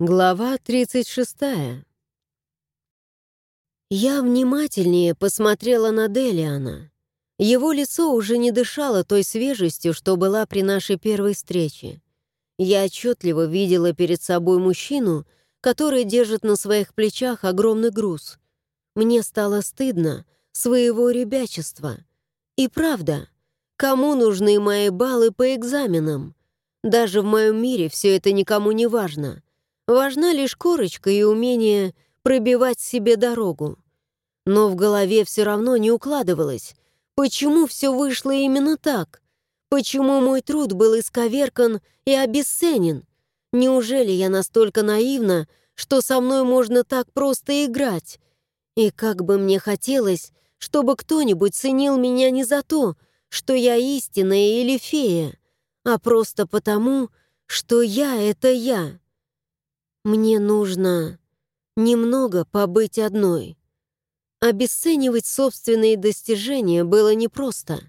Глава 36. Я внимательнее посмотрела на Делиана. Его лицо уже не дышало той свежестью, что была при нашей первой встрече. Я отчетливо видела перед собой мужчину, который держит на своих плечах огромный груз. Мне стало стыдно своего ребячества. И правда, кому нужны мои баллы по экзаменам? Даже в моем мире все это никому не важно — Важна лишь корочка и умение пробивать себе дорогу. Но в голове все равно не укладывалось. Почему все вышло именно так? Почему мой труд был исковеркан и обесценен? Неужели я настолько наивна, что со мной можно так просто играть? И как бы мне хотелось, чтобы кто-нибудь ценил меня не за то, что я истинная или фея, а просто потому, что я — это я. Мне нужно немного побыть одной. Обесценивать собственные достижения было непросто.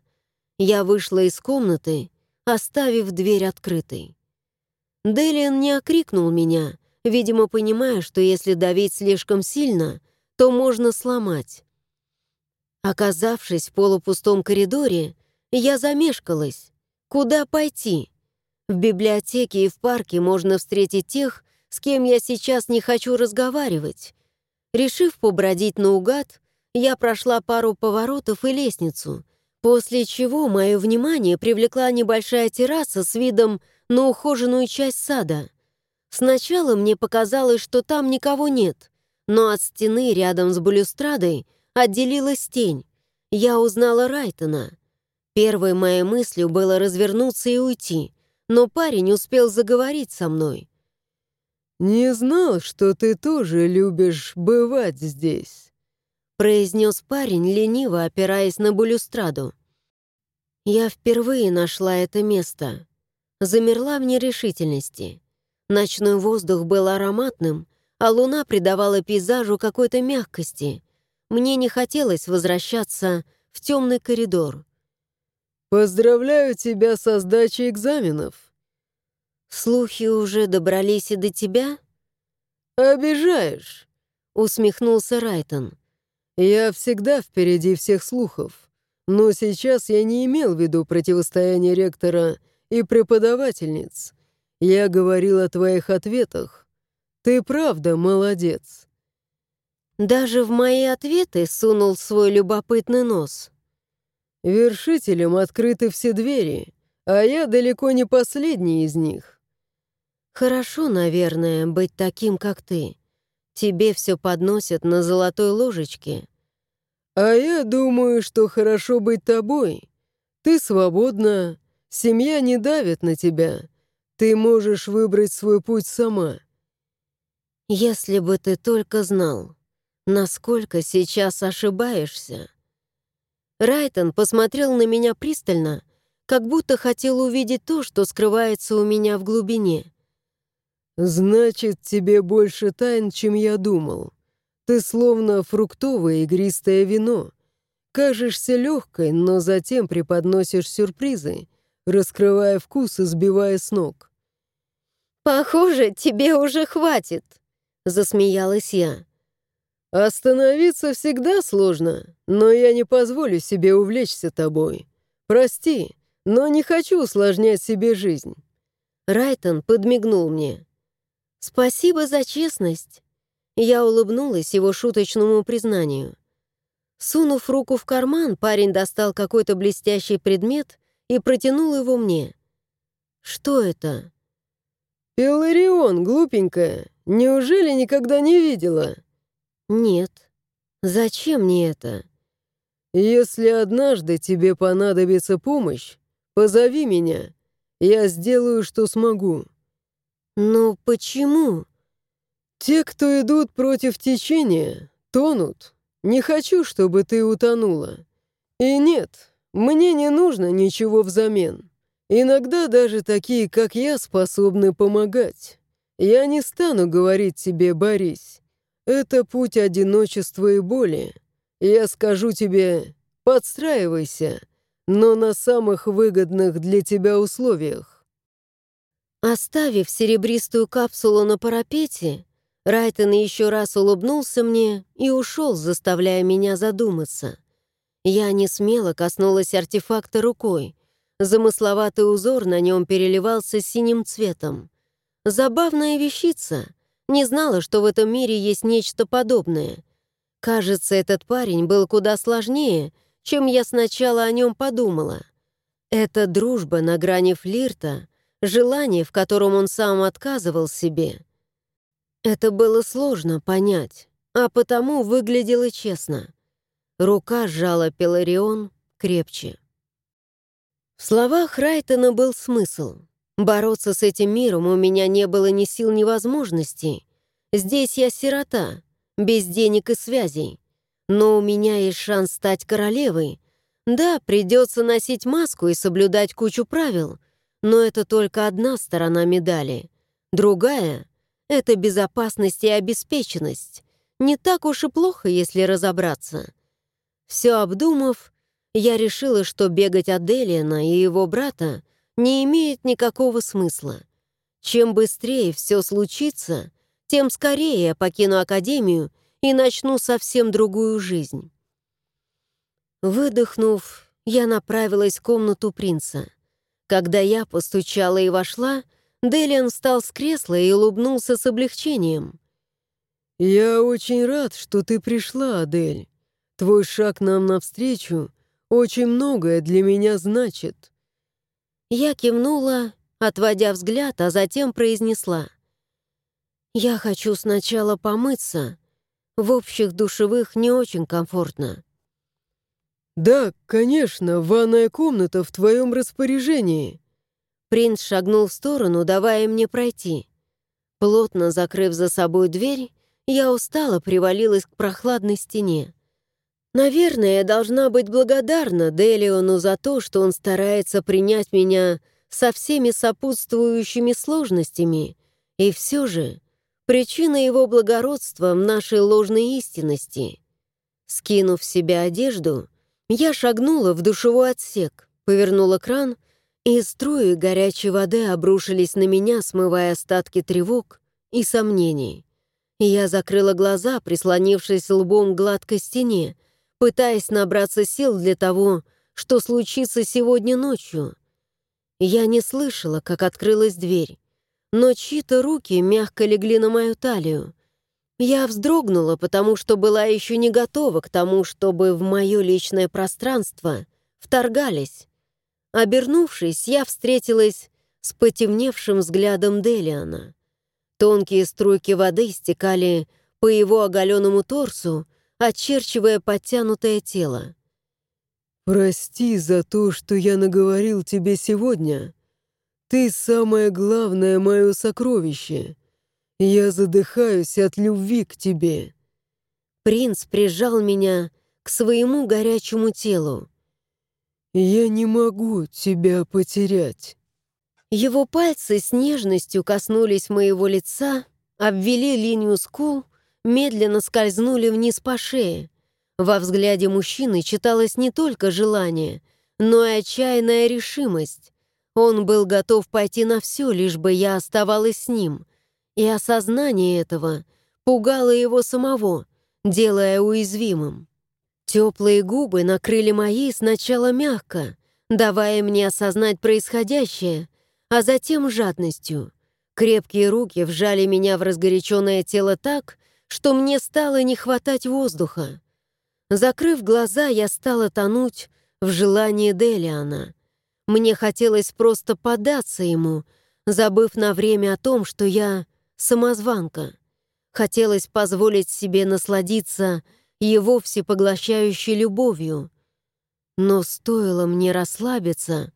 Я вышла из комнаты, оставив дверь открытой. Делиан не окрикнул меня, видимо, понимая, что если давить слишком сильно, то можно сломать. Оказавшись в полупустом коридоре, я замешкалась. Куда пойти? В библиотеке и в парке можно встретить тех, с кем я сейчас не хочу разговаривать. Решив побродить наугад, я прошла пару поворотов и лестницу, после чего мое внимание привлекла небольшая терраса с видом на ухоженную часть сада. Сначала мне показалось, что там никого нет, но от стены рядом с балюстрадой отделилась тень. Я узнала Райтона. Первой моей мыслью было развернуться и уйти, но парень успел заговорить со мной. «Не знал, что ты тоже любишь бывать здесь», произнес парень, лениво опираясь на балюстраду. Я впервые нашла это место. Замерла в нерешительности. Ночной воздух был ароматным, а луна придавала пейзажу какой-то мягкости. Мне не хотелось возвращаться в темный коридор. «Поздравляю тебя со сдачей экзаменов», «Слухи уже добрались и до тебя?» «Обижаешь», — усмехнулся Райтон. «Я всегда впереди всех слухов, но сейчас я не имел в виду противостояние ректора и преподавательниц. Я говорил о твоих ответах. Ты правда молодец». Даже в мои ответы сунул свой любопытный нос. «Вершителям открыты все двери, а я далеко не последний из них». Хорошо, наверное, быть таким, как ты. Тебе все подносят на золотой ложечке. А я думаю, что хорошо быть тобой. Ты свободна, семья не давит на тебя. Ты можешь выбрать свой путь сама. Если бы ты только знал, насколько сейчас ошибаешься. Райтон посмотрел на меня пристально, как будто хотел увидеть то, что скрывается у меня в глубине. «Значит, тебе больше тайн, чем я думал. Ты словно фруктовое игристое вино. Кажешься легкой, но затем преподносишь сюрпризы, раскрывая вкус и сбивая с ног». «Похоже, тебе уже хватит», — засмеялась я. «Остановиться всегда сложно, но я не позволю себе увлечься тобой. Прости, но не хочу усложнять себе жизнь». Райтон подмигнул мне. «Спасибо за честность!» Я улыбнулась его шуточному признанию. Сунув руку в карман, парень достал какой-то блестящий предмет и протянул его мне. «Что это?» «Пеларион, глупенькая. Неужели никогда не видела?» «Нет. Зачем мне это?» «Если однажды тебе понадобится помощь, позови меня. Я сделаю, что смогу». «Но почему?» «Те, кто идут против течения, тонут. Не хочу, чтобы ты утонула. И нет, мне не нужно ничего взамен. Иногда даже такие, как я, способны помогать. Я не стану говорить тебе «борись». Это путь одиночества и боли. Я скажу тебе «подстраивайся», но на самых выгодных для тебя условиях. Оставив серебристую капсулу на парапете, Райтон еще раз улыбнулся мне и ушел, заставляя меня задуматься. Я не смело коснулась артефакта рукой. Замысловатый узор на нем переливался синим цветом. Забавная вещица. Не знала, что в этом мире есть нечто подобное. Кажется, этот парень был куда сложнее, чем я сначала о нем подумала. Это дружба на грани флирта, желание, в котором он сам отказывал себе. Это было сложно понять, а потому выглядело честно. Рука сжала Пеларион крепче. В словах Райтона был смысл. Бороться с этим миром у меня не было ни сил, ни возможностей. Здесь я сирота, без денег и связей. Но у меня есть шанс стать королевой. Да, придется носить маску и соблюдать кучу правил, но это только одна сторона медали. Другая — это безопасность и обеспеченность. Не так уж и плохо, если разобраться. Все обдумав, я решила, что бегать от Делиана и его брата не имеет никакого смысла. Чем быстрее все случится, тем скорее я покину Академию и начну совсем другую жизнь. Выдохнув, я направилась в комнату принца. Когда я постучала и вошла, Делиан встал с кресла и улыбнулся с облегчением. «Я очень рад, что ты пришла, Адель. Твой шаг нам навстречу очень многое для меня значит». Я кивнула, отводя взгляд, а затем произнесла. «Я хочу сначала помыться. В общих душевых не очень комфортно». «Да, конечно, ванная комната в твоем распоряжении». Принц шагнул в сторону, давая мне пройти. Плотно закрыв за собой дверь, я устало привалилась к прохладной стене. Наверное, я должна быть благодарна Делиону за то, что он старается принять меня со всеми сопутствующими сложностями, и все же причина его благородства в нашей ложной истинности. Скинув в себя одежду, я шагнула в душевой отсек, повернула кран, и струи горячей воды обрушились на меня, смывая остатки тревог и сомнений. Я закрыла глаза, прислонившись лбом к гладкой стене, пытаясь набраться сил для того, что случится сегодня ночью. Я не слышала, как открылась дверь, но чьи-то руки мягко легли на мою талию. Я вздрогнула, потому что была еще не готова к тому, чтобы в мое личное пространство вторгались. Обернувшись, я встретилась с потемневшим взглядом Делиана. Тонкие струйки воды стекали по его оголенному торсу, очерчивая подтянутое тело. «Прости за то, что я наговорил тебе сегодня. Ты самое главное мое сокровище. Я задыхаюсь от любви к тебе». Принц прижал меня к своему горячему телу. «Я не могу тебя потерять». Его пальцы с нежностью коснулись моего лица, обвели линию скул медленно скользнули вниз по шее. Во взгляде мужчины читалось не только желание, но и отчаянная решимость. Он был готов пойти на все, лишь бы я оставалась с ним. И осознание этого пугало его самого, делая уязвимым. Теплые губы накрыли мои сначала мягко, давая мне осознать происходящее, а затем жадностью. Крепкие руки вжали меня в разгоряченное тело так, что мне стало не хватать воздуха. Закрыв глаза, я стала тонуть в желании Делиана. Мне хотелось просто податься ему, забыв на время о том, что я самозванка. Хотелось позволить себе насладиться его всепоглощающей любовью. Но стоило мне расслабиться,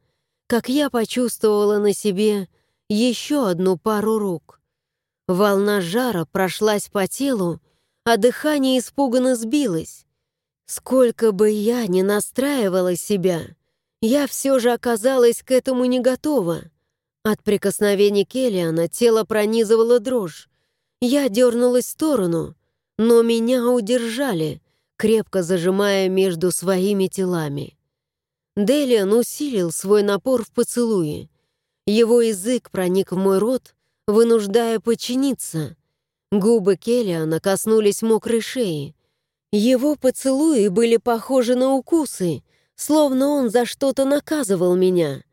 как я почувствовала на себе еще одну пару рук. Волна жара прошлась по телу, а дыхание испуганно сбилось. Сколько бы я ни настраивала себя, я все же оказалась к этому не готова. От прикосновений Келлиана тело пронизывало дрожь. Я дернулась в сторону, но меня удержали, крепко зажимая между своими телами. Делиан усилил свой напор в поцелуе. Его язык проник в мой рот, вынуждая подчиниться. Губы Келлиана коснулись мокрой шеи. Его поцелуи были похожи на укусы, словно он за что-то наказывал меня.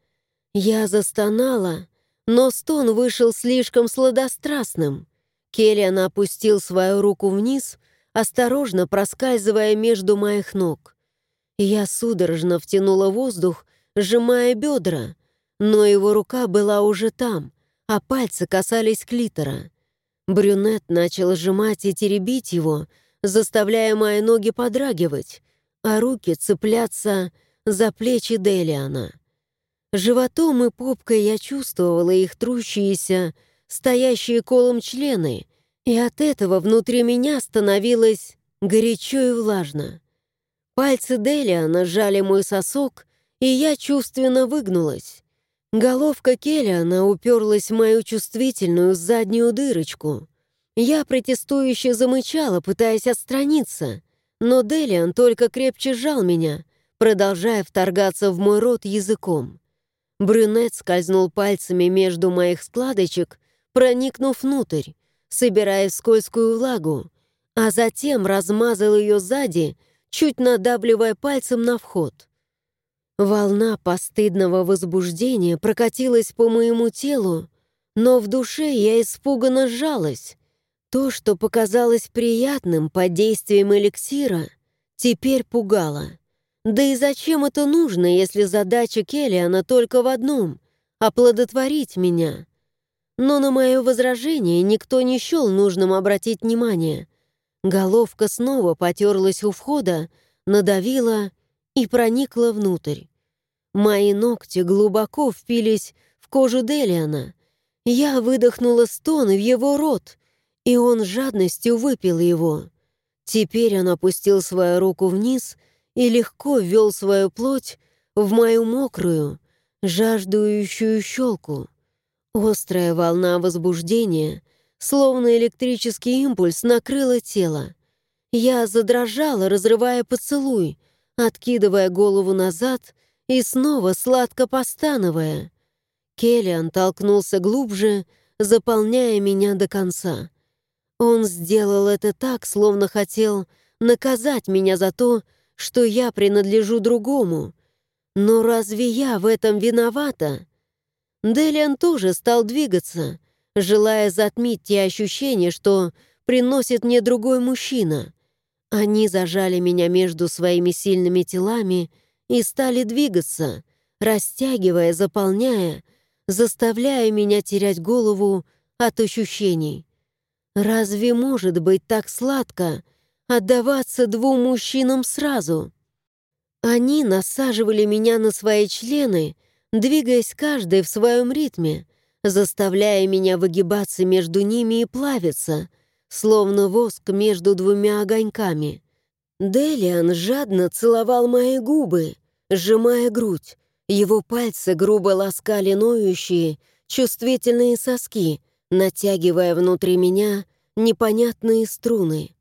Я застонала, но стон вышел слишком сладострастным. Келлиан опустил свою руку вниз, осторожно проскальзывая между моих ног. Я судорожно втянула воздух, сжимая бедра, но его рука была уже там, а пальцы касались клитора. Брюнет начал сжимать и теребить его, заставляя мои ноги подрагивать, а руки цепляться за плечи Делиана. Животом и попкой я чувствовала их трущиеся, стоящие колом члены, и от этого внутри меня становилось горячо и влажно. Пальцы Делиана сжали мой сосок, и я чувственно выгнулась. Головка Келлиана уперлась в мою чувствительную заднюю дырочку. Я протестующе замычала, пытаясь отстраниться, но Делиан только крепче сжал меня, продолжая вторгаться в мой рот языком. Брюнет скользнул пальцами между моих складочек, проникнув внутрь, собирая скользкую влагу, а затем размазал ее сзади, чуть надавливая пальцем на вход. Волна постыдного возбуждения прокатилась по моему телу, но в душе я испуганно сжалась. То, что показалось приятным под действием эликсира, теперь пугало. Да и зачем это нужно, если задача Келлиана только в одном — оплодотворить меня? Но на мое возражение никто не счел нужным обратить внимание. Головка снова потерлась у входа, надавила и проникла внутрь. Мои ногти глубоко впились в кожу Делиана. Я выдохнула стон в его рот, и он жадностью выпил его. Теперь он опустил свою руку вниз и легко ввел свою плоть в мою мокрую, жаждующую щелку. Острая волна возбуждения, словно электрический импульс, накрыла тело. Я задрожала, разрывая поцелуй, откидывая голову назад и снова сладко постановая. Келлиан толкнулся глубже, заполняя меня до конца. Он сделал это так, словно хотел наказать меня за то, что я принадлежу другому. Но разве я в этом виновата? Делиан тоже стал двигаться, желая затмить те ощущения, что приносит мне другой мужчина. Они зажали меня между своими сильными телами и стали двигаться, растягивая, заполняя, заставляя меня терять голову от ощущений. Разве может быть так сладко отдаваться двум мужчинам сразу? Они насаживали меня на свои члены, двигаясь каждый в своем ритме, заставляя меня выгибаться между ними и плавиться, словно воск между двумя огоньками. Делиан жадно целовал мои губы, сжимая грудь. Его пальцы грубо ласкали ноющие, чувствительные соски, натягивая внутри меня непонятные струны.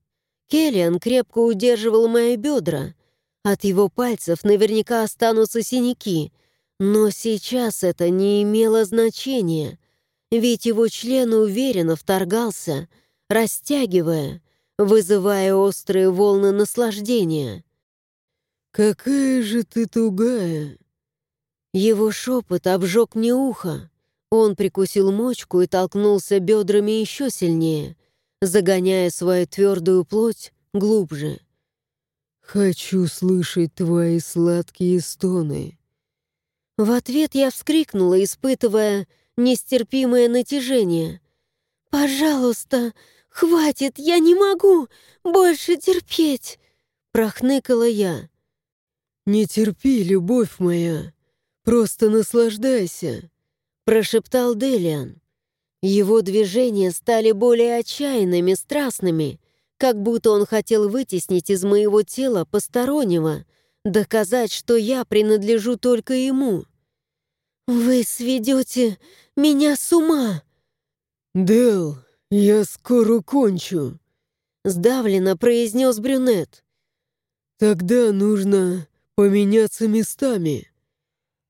Келлиан крепко удерживал мои бедра. От его пальцев наверняка останутся синяки, но сейчас это не имело значения, ведь его член уверенно вторгался, растягивая, вызывая острые волны наслаждения. «Какая же ты тугая!» Его шепот обжег мне ухо. Он прикусил мочку и толкнулся бедрами еще сильнее, загоняя свою твердую плоть глубже. «Хочу слышать твои сладкие стоны». В ответ я вскрикнула, испытывая нестерпимое натяжение. «Пожалуйста, хватит, я не могу больше терпеть!» Прохныкала я. «Не терпи, любовь моя, просто наслаждайся», прошептал Делиан. Его движения стали более отчаянными, страстными, как будто он хотел вытеснить из моего тела постороннего, доказать, что я принадлежу только ему. «Вы сведете меня с ума!» «Дел, я скоро кончу», — сдавленно произнес брюнет. «Тогда нужно поменяться местами».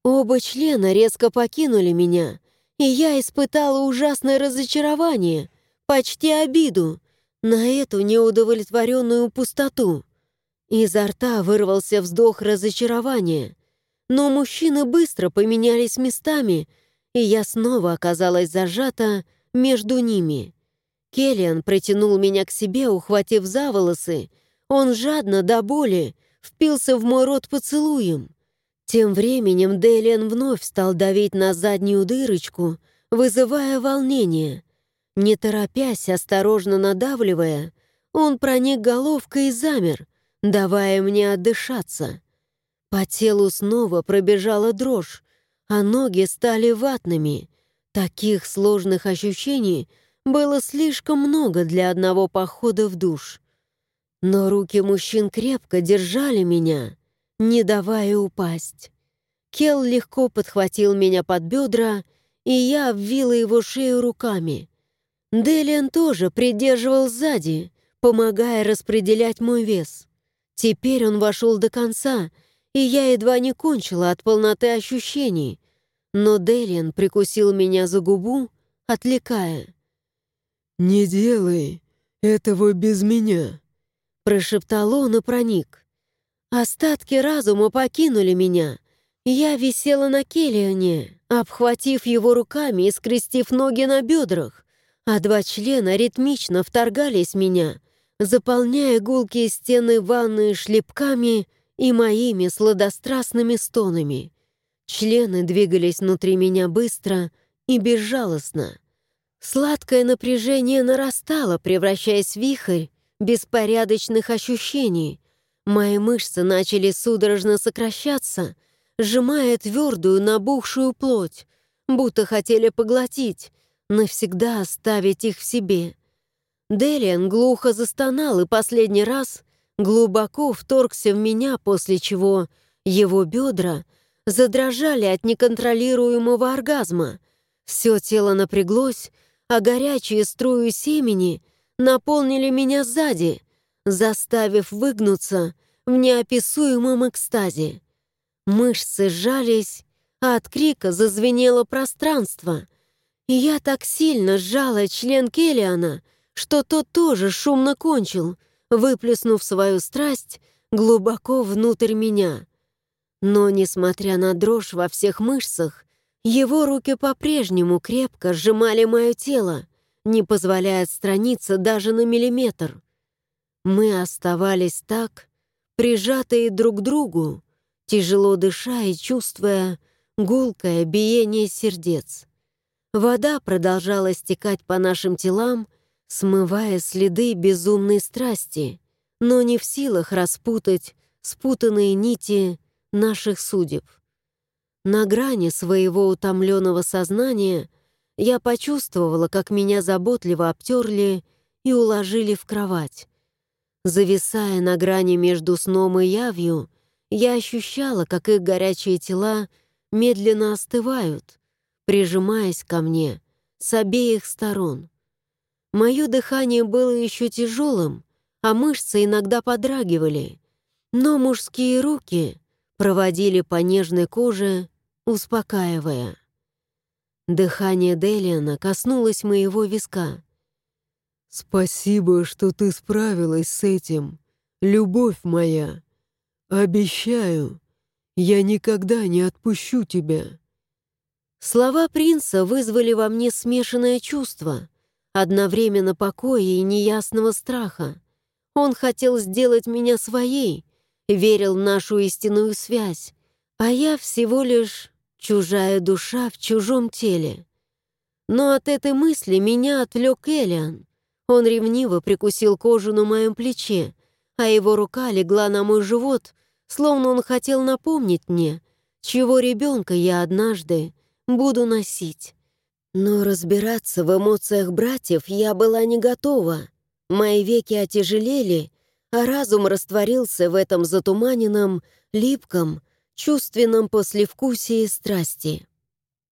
Оба члена резко покинули меня, и я испытала ужасное разочарование, почти обиду на эту неудовлетворенную пустоту. Изо рта вырвался вздох разочарования, но мужчины быстро поменялись местами, и я снова оказалась зажата между ними. Келлиан протянул меня к себе, ухватив за волосы. Он жадно до боли впился в мой рот поцелуем. Тем временем Делиан вновь стал давить на заднюю дырочку, вызывая волнение. Не торопясь, осторожно надавливая, он проник головкой и замер, давая мне отдышаться. По телу снова пробежала дрожь, а ноги стали ватными. Таких сложных ощущений было слишком много для одного похода в душ. Но руки мужчин крепко держали меня, не давая упасть. Кел легко подхватил меня под бедра, и я обвила его шею руками. Делиан тоже придерживал сзади, помогая распределять мой вес. Теперь он вошел до конца, и я едва не кончила от полноты ощущений. Но Делиан прикусил меня за губу, отвлекая. «Не делай этого без меня», Прошептал он и проник. Остатки разума покинули меня. Я висела на Келлиане, обхватив его руками и скрестив ноги на бедрах, а два члена ритмично вторгались в меня, заполняя гулкие стены ванны шлепками и моими сладострастными стонами. Члены двигались внутри меня быстро и безжалостно. Сладкое напряжение нарастало, превращаясь в вихрь, беспорядочных ощущений. Мои мышцы начали судорожно сокращаться, сжимая твердую набухшую плоть, будто хотели поглотить, навсегда оставить их в себе. Делиан глухо застонал и последний раз глубоко вторгся в меня, после чего его бедра задрожали от неконтролируемого оргазма. Все тело напряглось, а горячие струи семени — наполнили меня сзади, заставив выгнуться в неописуемом экстазе. Мышцы сжались, а от крика зазвенело пространство. Я так сильно сжала член Келлиана, что тот тоже шумно кончил, выплеснув свою страсть глубоко внутрь меня. Но, несмотря на дрожь во всех мышцах, его руки по-прежнему крепко сжимали мое тело, не позволяя отстраниться даже на миллиметр. Мы оставались так, прижатые друг к другу, тяжело дыша и чувствуя гулкое биение сердец. Вода продолжала стекать по нашим телам, смывая следы безумной страсти, но не в силах распутать спутанные нити наших судеб. На грани своего утомленного сознания — я почувствовала, как меня заботливо обтерли и уложили в кровать. Зависая на грани между сном и явью, я ощущала, как их горячие тела медленно остывают, прижимаясь ко мне с обеих сторон. Мое дыхание было еще тяжелым, а мышцы иногда подрагивали, но мужские руки проводили по нежной коже, успокаивая. Дыхание Делиана коснулось моего виска. «Спасибо, что ты справилась с этим, любовь моя. Обещаю, я никогда не отпущу тебя». Слова принца вызвали во мне смешанное чувство, одновременно покоя и неясного страха. Он хотел сделать меня своей, верил в нашу истинную связь, а я всего лишь Чужая душа в чужом теле. Но от этой мысли меня отвлек Элиан. Он ревниво прикусил кожу на моем плече, а его рука легла на мой живот, словно он хотел напомнить мне, чего ребенка я однажды буду носить. Но разбираться в эмоциях братьев я была не готова. Мои веки отяжелели, а разум растворился в этом затуманенном, липком, чувственном послевкусии страсти.